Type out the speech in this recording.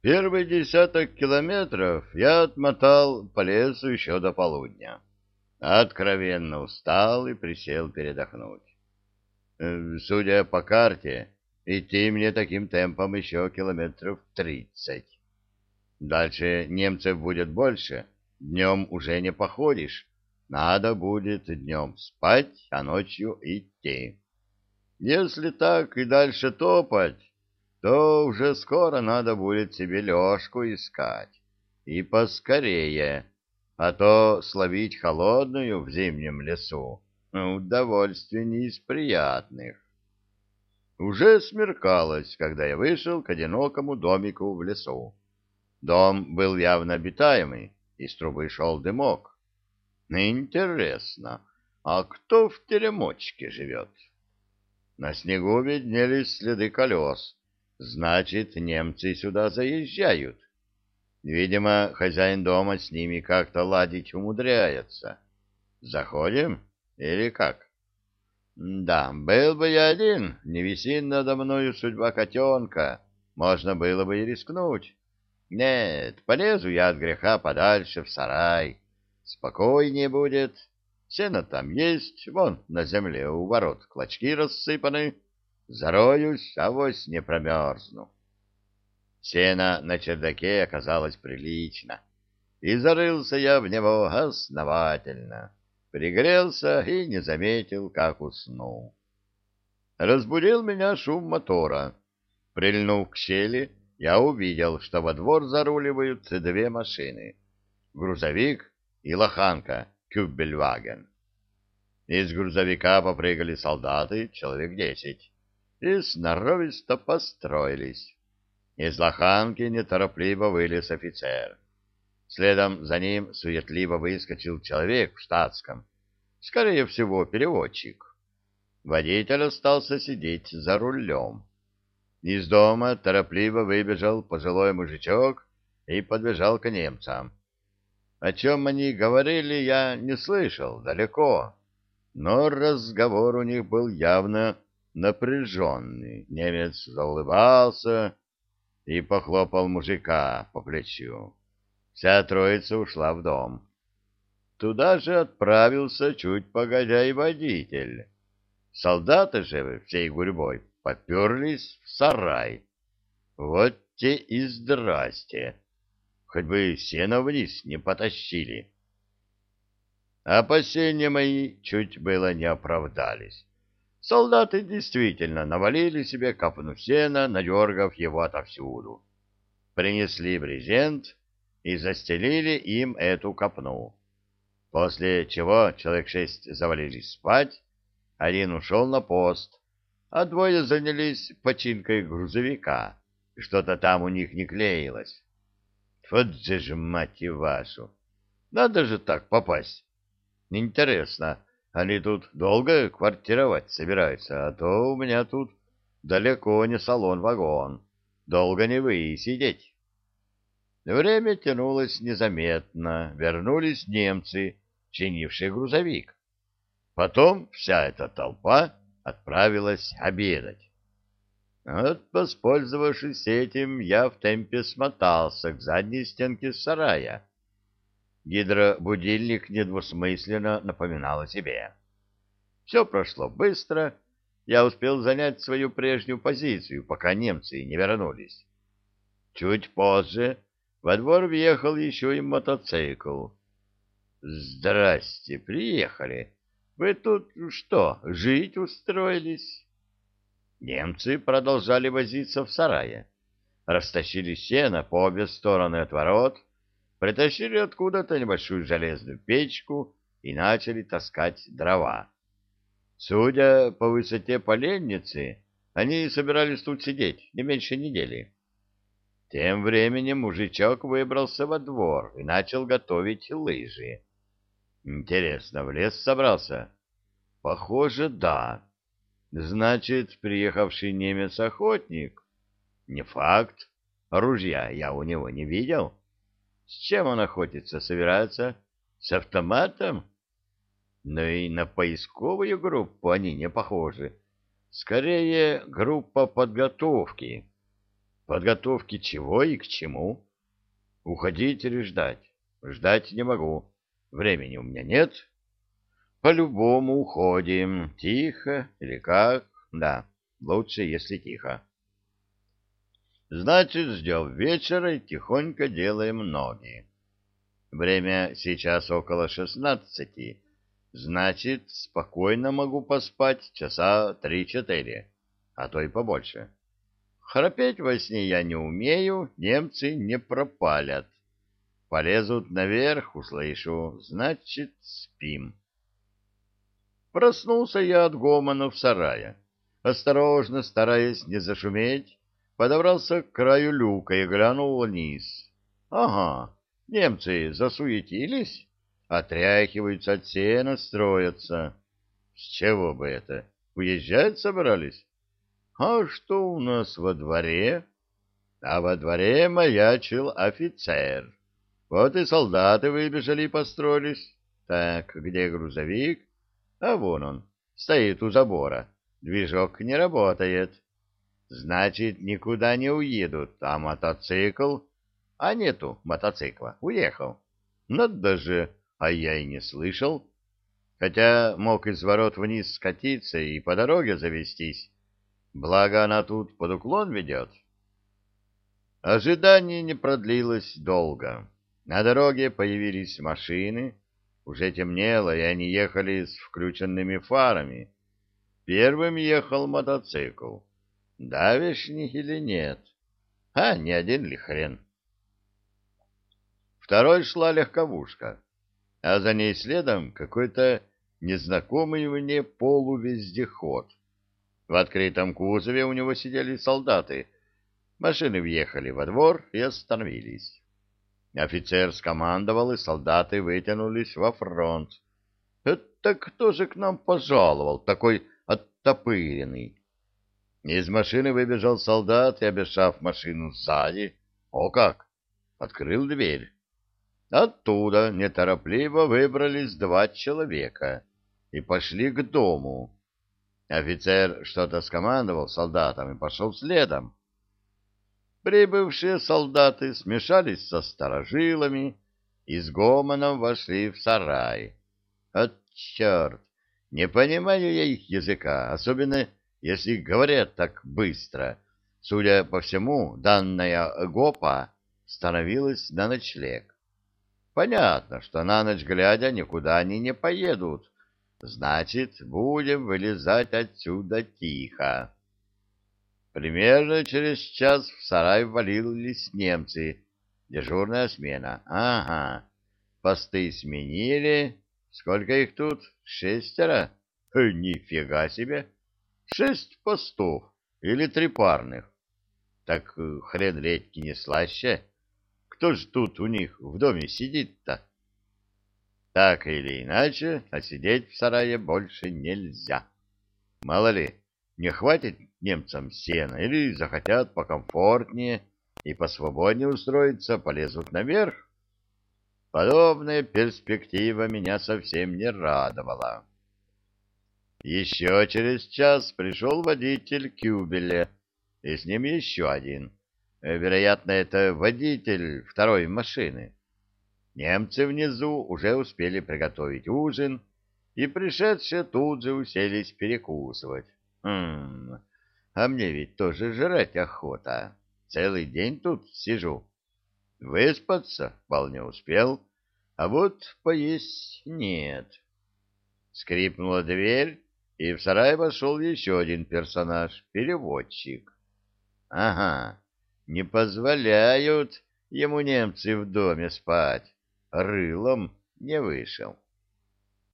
Первый десяток километров я отмотал по лесу еще до полудня. Откровенно устал и присел передохнуть. Э, судя по карте, идти мне таким темпом еще километров тридцать. Дальше немцев будет больше, днем уже не походишь. Надо будет днем спать, а ночью идти. Если так и дальше топать, то уже скоро надо будет себе лёжку искать. И поскорее, а то словить холодную в зимнем лесу удовольствие не из приятных. Уже смеркалось, когда я вышел к одинокому домику в лесу. Дом был явно обитаемый, из трубы шел дымок. Интересно, а кто в теремочке живет? На снегу виднелись следы колес. Значит, немцы сюда заезжают. Видимо, хозяин дома с ними как-то ладить умудряется. Заходим или как? Да, был бы я один, не виси надо мною судьба котенка, можно было бы и рискнуть. Нет, полезу я от греха подальше в сарай. Спокойнее будет. Сено там есть, вон на земле у ворот клочки рассыпаны. Зароюсь, авось не промерзну. Сено на чердаке оказалось прилично, и зарылся я в него основательно. Пригрелся и не заметил, как уснул. Разбудил меня шум мотора. Прильнув к щели, я увидел, что во двор заруливают две машины. Грузовик и лоханка Кюбельваген. Из грузовика попрыгали солдаты, человек десять, и сноровисто построились. Из лоханки неторопливо вылез офицер. Следом за ним суетливо выскочил человек в штатском, скорее всего, переводчик. Водитель остался сидеть за рулем. Из дома торопливо выбежал пожилой мужичок и подбежал к немцам. О чем они говорили, я не слышал далеко, но разговор у них был явно напряженный. Немец заулыбался и похлопал мужика по плечу. Вся троица ушла в дом. Туда же отправился чуть погодя и водитель. Солдаты же всей гурьбой поперлись в сарай. Вот те и здрасте. Хоть бы сено вниз не потащили. Опасения мои чуть было не оправдались. Солдаты действительно навалили себе копну сена, надергав его отовсюду. Принесли брезент и застелили им эту копну. После чего человек шесть завалились спать, один ушел на пост, а двое занялись починкой грузовика. Что-то там у них не клеилось. Вот же ж, мать вашу! Надо же так попасть. Интересно, они тут долго квартировать собираются, а то у меня тут далеко не салон-вагон. Долго не вы сидеть. Время тянулось незаметно. Вернулись немцы, чинившие грузовик. Потом вся эта толпа отправилась обедать. Вот, воспользовавшись этим, я в темпе смотался к задней стенке сарая. Гидробудильник недвусмысленно напоминал о себе. Все прошло быстро, я успел занять свою прежнюю позицию, пока немцы не вернулись. Чуть позже во двор въехал еще и мотоцикл. «Здрасте, приехали!» Вы тут что, жить устроились? Немцы продолжали возиться в сарае. Растащили сено по обе стороны от ворот, притащили откуда-то небольшую железную печку и начали таскать дрова. Судя по высоте поленницы, они собирались тут сидеть не меньше недели. Тем временем мужичок выбрался во двор и начал готовить лыжи. Интересно, в лес собрался? Похоже, да. Значит, приехавший немец-охотник? Не факт. Ружья я у него не видел. С чем он охотится? Собирается? С автоматом? Но и на поисковую группу они не похожи. Скорее, группа подготовки. Подготовки чего и к чему? Уходить или ждать? Ждать не могу. Времени у меня нет. По-любому уходим. Тихо или как? Да, лучше, если тихо. Значит, ждем вечера и тихонько делаем ноги. Время сейчас около шестнадцати. Значит, спокойно могу поспать часа три-четыре, а то и побольше. Храпеть во сне я не умею, немцы не пропалят. Полезут наверх, услышу, значит, спим. Проснулся я от гомона в сарае. Осторожно, стараясь не зашуметь, подобрался к краю люка и глянул вниз. Ага, немцы засуетились, отряхиваются от сена, строятся. С чего бы это? Уезжать собрались? А что у нас во дворе? А во дворе маячил офицер. Вот и солдаты выбежали и построились. Так, где грузовик? А вон он, стоит у забора. Движок не работает. Значит, никуда не уедут. А мотоцикл? А нету мотоцикла. Уехал. Надо же, а я и не слышал. Хотя мог из ворот вниз скатиться и по дороге завестись. Благо она тут под уклон ведет. Ожидание не продлилось долго. На дороге появились машины. Уже темнело, и они ехали с включенными фарами. Первым ехал мотоцикл. Давишний или нет? А, не один ли хрен? Второй шла легковушка, а за ней следом какой-то незнакомый мне полувездеход. В открытом кузове у него сидели солдаты. Машины въехали во двор и остановились. Офицер скомандовал, и солдаты вытянулись во фронт. Это кто же к нам пожаловал, такой оттопыренный? Из машины выбежал солдат и, обещав машину сзади, о как, открыл дверь. Оттуда неторопливо выбрались два человека и пошли к дому. Офицер что-то скомандовал солдатам и пошел следом. Прибывшие солдаты смешались со старожилами и с гомоном вошли в сарай. От черт! Не понимаю я их языка, особенно если говорят так быстро. Судя по всему, данная гопа становилась на ночлег. Понятно, что на ночь глядя никуда они не поедут, Значит, будем вылезать отсюда тихо. Примерно через час в сарай ввалились немцы. Дежурная смена. Ага. Посты сменили. Сколько их тут? Шестеро? Э, нифига себе. Шесть постов. Или три парных. Так э, хрен редьки не слаще. Кто ж тут у них в доме сидит-то? Так или иначе, а сидеть в сарае больше нельзя. Мало ли, не хватит немцам сена или захотят покомфортнее и посвободнее устроиться, полезут наверх. Подобная перспектива меня совсем не радовала. Еще через час пришел водитель Кюбеля, и с ним еще один. Вероятно, это водитель второй машины. Немцы внизу уже успели приготовить ужин, и пришедшие тут же уселись перекусывать. Хм, а мне ведь тоже жрать охота. Целый день тут сижу. Выспаться вполне успел, а вот поесть нет. Скрипнула дверь, и в сарай вошел еще один персонаж — переводчик. Ага, не позволяют ему немцы в доме спать рылом не вышел.